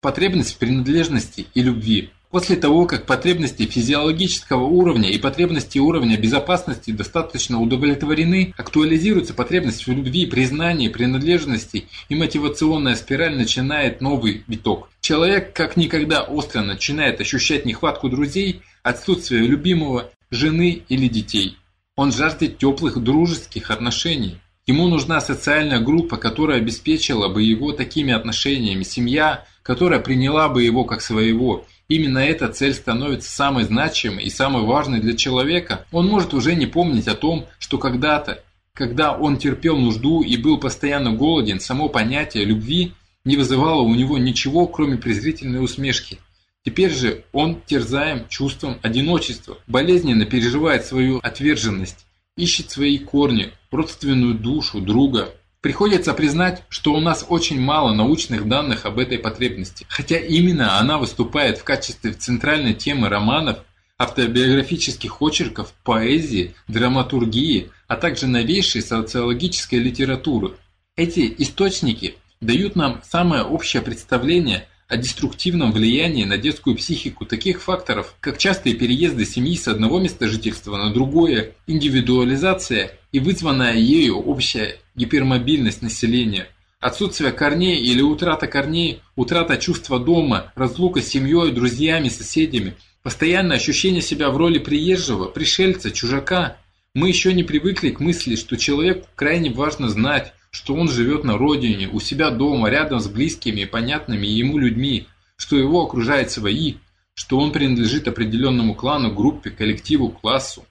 Потребность в принадлежности и любви. После того, как потребности физиологического уровня и потребности уровня безопасности достаточно удовлетворены, актуализируется потребность в любви, признании, принадлежности и мотивационная спираль начинает новый виток. Человек как никогда остро начинает ощущать нехватку друзей, отсутствие любимого, жены или детей. Он жаждет теплых дружеских отношений. Ему нужна социальная группа, которая обеспечила бы его такими отношениями, семья, которая приняла бы его как своего. Именно эта цель становится самой значимой и самой важной для человека. Он может уже не помнить о том, что когда-то, когда он терпел нужду и был постоянно голоден, само понятие любви не вызывало у него ничего, кроме презрительной усмешки. Теперь же он терзаем чувством одиночества, болезненно переживает свою отверженность, ищет свои корни, родственную душу, друга. Приходится признать, что у нас очень мало научных данных об этой потребности, хотя именно она выступает в качестве центральной темы романов, автобиографических очерков, поэзии, драматургии, а также новейшей социологической литературы. Эти источники дают нам самое общее представление о деструктивном влиянии на детскую психику таких факторов, как частые переезды семьи с одного места жительства на другое, индивидуализация и вызванная ею общая гипермобильность населения, отсутствие корней или утрата корней, утрата чувства дома, разлука с семьей, друзьями, соседями, постоянное ощущение себя в роли приезжего, пришельца, чужака. Мы еще не привыкли к мысли, что человеку крайне важно знать, что он живет на родине, у себя дома, рядом с близкими и понятными ему людьми, что его окружают свои, что он принадлежит определенному клану, группе, коллективу, классу.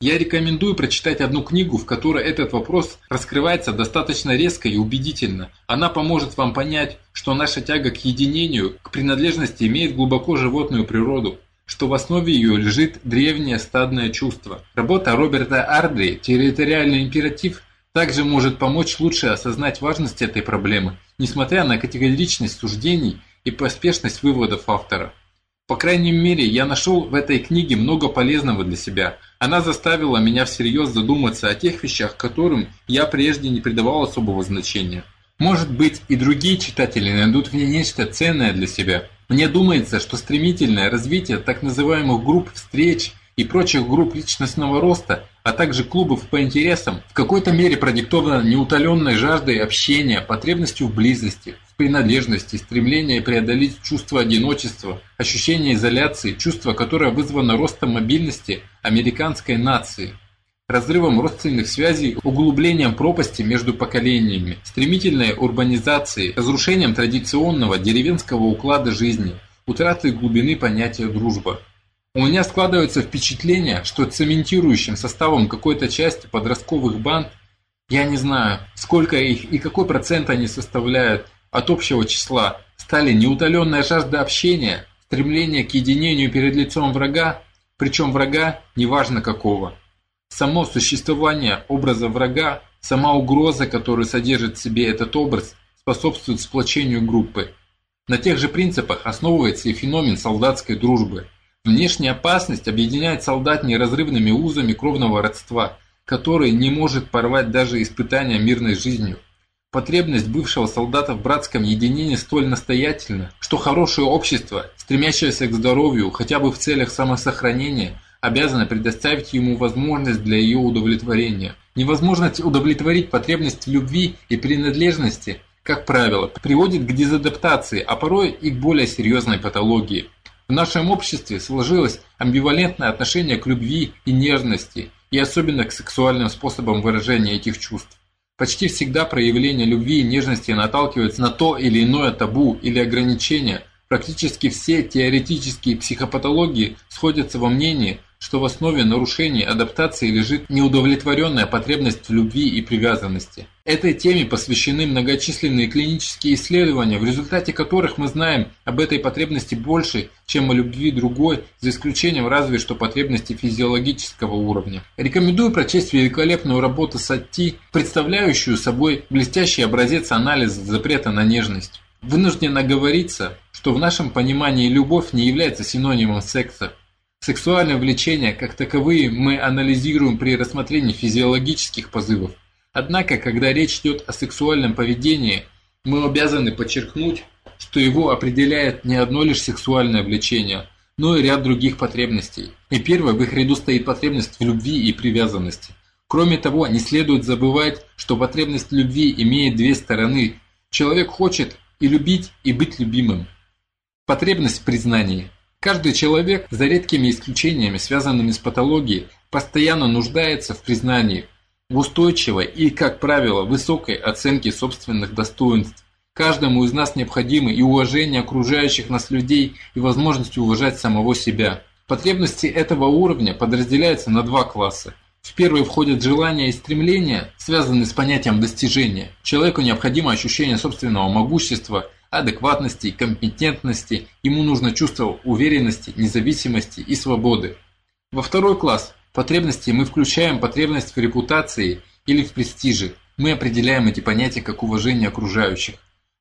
Я рекомендую прочитать одну книгу, в которой этот вопрос раскрывается достаточно резко и убедительно. Она поможет вам понять, что наша тяга к единению, к принадлежности имеет глубоко животную природу, что в основе ее лежит древнее стадное чувство. Работа Роберта Ардри «Территориальный императив» также может помочь лучше осознать важность этой проблемы, несмотря на категоричность суждений и поспешность выводов автора. По крайней мере, я нашел в этой книге много полезного для себя. Она заставила меня всерьез задуматься о тех вещах, которым я прежде не придавал особого значения. Может быть, и другие читатели найдут в ней нечто ценное для себя. Мне думается, что стремительное развитие так называемых групп встреч и прочих групп личностного роста, а также клубов по интересам, в какой-то мере продиктовано неутоленной жаждой общения, потребностью в близости, в принадлежности, стремлением преодолеть чувство одиночества, ощущение изоляции, чувство, которое вызвано ростом мобильности американской нации разрывом родственных связей, углублением пропасти между поколениями, стремительной урбанизацией, разрушением традиционного деревенского уклада жизни, утратой глубины понятия дружба. У меня складывается впечатление, что цементирующим составом какой-то части подростковых банд, я не знаю, сколько их и какой процент они составляют от общего числа, стали неутоленная жажда общения, стремление к единению перед лицом врага, причем врага неважно какого. Само существование образа врага, сама угроза, которую содержит в себе этот образ, способствует сплочению группы. На тех же принципах основывается и феномен солдатской дружбы – Внешняя опасность объединяет солдат неразрывными узами кровного родства, которые не может порвать даже испытания мирной жизнью. Потребность бывшего солдата в братском единении столь настоятельна, что хорошее общество, стремящееся к здоровью хотя бы в целях самосохранения, обязано предоставить ему возможность для ее удовлетворения. Невозможность удовлетворить потребность в любви и принадлежности, как правило, приводит к дезадаптации, а порой и к более серьезной патологии. В нашем обществе сложилось амбивалентное отношение к любви и нежности, и особенно к сексуальным способам выражения этих чувств. Почти всегда проявление любви и нежности наталкиваются на то или иное табу или ограничение. Практически все теоретические психопатологии сходятся во мнении, что в основе нарушений адаптации лежит неудовлетворенная потребность в любви и привязанности. Этой теме посвящены многочисленные клинические исследования, в результате которых мы знаем об этой потребности больше, чем о любви другой, за исключением разве что потребности физиологического уровня. Рекомендую прочесть великолепную работу Сатти, представляющую собой блестящий образец анализа запрета на нежность. Вынужден оговориться, что в нашем понимании любовь не является синонимом секса. Сексуальное влечение как таковые мы анализируем при рассмотрении физиологических позывов. Однако, когда речь идет о сексуальном поведении, мы обязаны подчеркнуть, что его определяет не одно лишь сексуальное влечение, но и ряд других потребностей. И первой в их ряду стоит потребность в любви и привязанности. Кроме того, не следует забывать, что потребность любви имеет две стороны. Человек хочет и любить, и быть любимым. Потребность в признании. Каждый человек, за редкими исключениями, связанными с патологией, постоянно нуждается в признании, в устойчивой и, как правило, высокой оценке собственных достоинств. Каждому из нас необходимо и уважение окружающих нас людей, и возможность уважать самого себя. Потребности этого уровня подразделяются на два класса – в первый входят желания и стремления, связанные с понятием достижения. Человеку необходимо ощущение собственного могущества, адекватности, компетентности, ему нужно чувство уверенности, независимости и свободы. Во второй класс потребности мы включаем потребность в репутации или в престиже. Мы определяем эти понятия как уважение окружающих.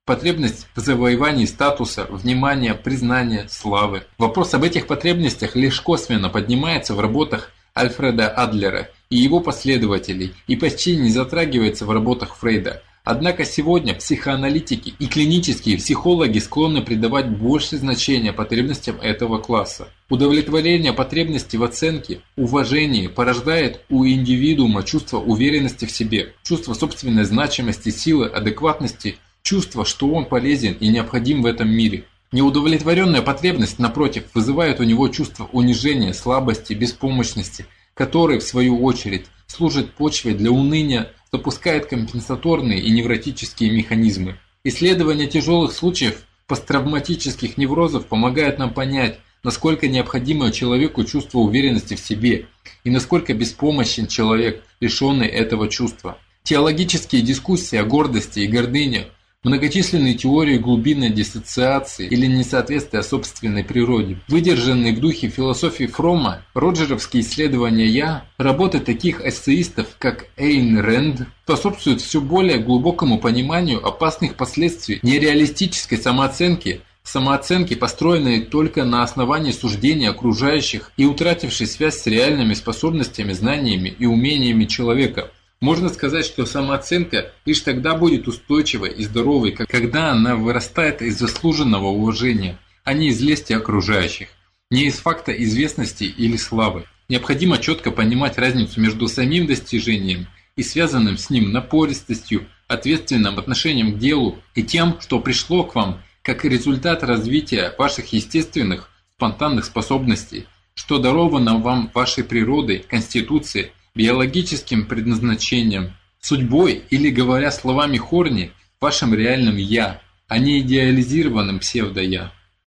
Потребность в завоевании статуса, внимания, признания, славы. Вопрос об этих потребностях лишь косвенно поднимается в работах Альфреда Адлера и его последователей и почти не затрагивается в работах Фрейда. Однако сегодня психоаналитики и клинические психологи склонны придавать больше значения потребностям этого класса. Удовлетворение потребностей в оценке, уважении порождает у индивидуума чувство уверенности в себе, чувство собственной значимости, силы, адекватности, чувство, что он полезен и необходим в этом мире. Неудовлетворенная потребность, напротив, вызывает у него чувство унижения, слабости, беспомощности, который, в свою очередь, служит почвой для уныния, запускает компенсаторные и невротические механизмы. Исследование тяжелых случаев посттравматических неврозов помогает нам понять, насколько необходимо человеку чувство уверенности в себе и насколько беспомощен человек, лишенный этого чувства. Теологические дискуссии о гордости и гордыне Многочисленные теории глубинной диссоциации или несоответствия собственной природе, выдержанные в духе философии Фрома, роджеровские исследования «я», работы таких эссеистов, как Эйн Рэнд, способствуют все более глубокому пониманию опасных последствий нереалистической самооценки самооценки, построенной только на основании суждений окружающих и утратившей связь с реальными способностями, знаниями и умениями человека. Можно сказать, что самооценка лишь тогда будет устойчивой и здоровой, когда она вырастает из заслуженного уважения, а не из лести окружающих, не из факта известности или славы. Необходимо четко понимать разницу между самим достижением и связанным с ним напористостью, ответственным отношением к делу и тем, что пришло к вам как результат развития ваших естественных, спонтанных способностей, что даровано вам вашей природой, конституцией, биологическим предназначением, судьбой или, говоря словами Хорни, вашим реальным «я», а не идеализированным псевдо-я.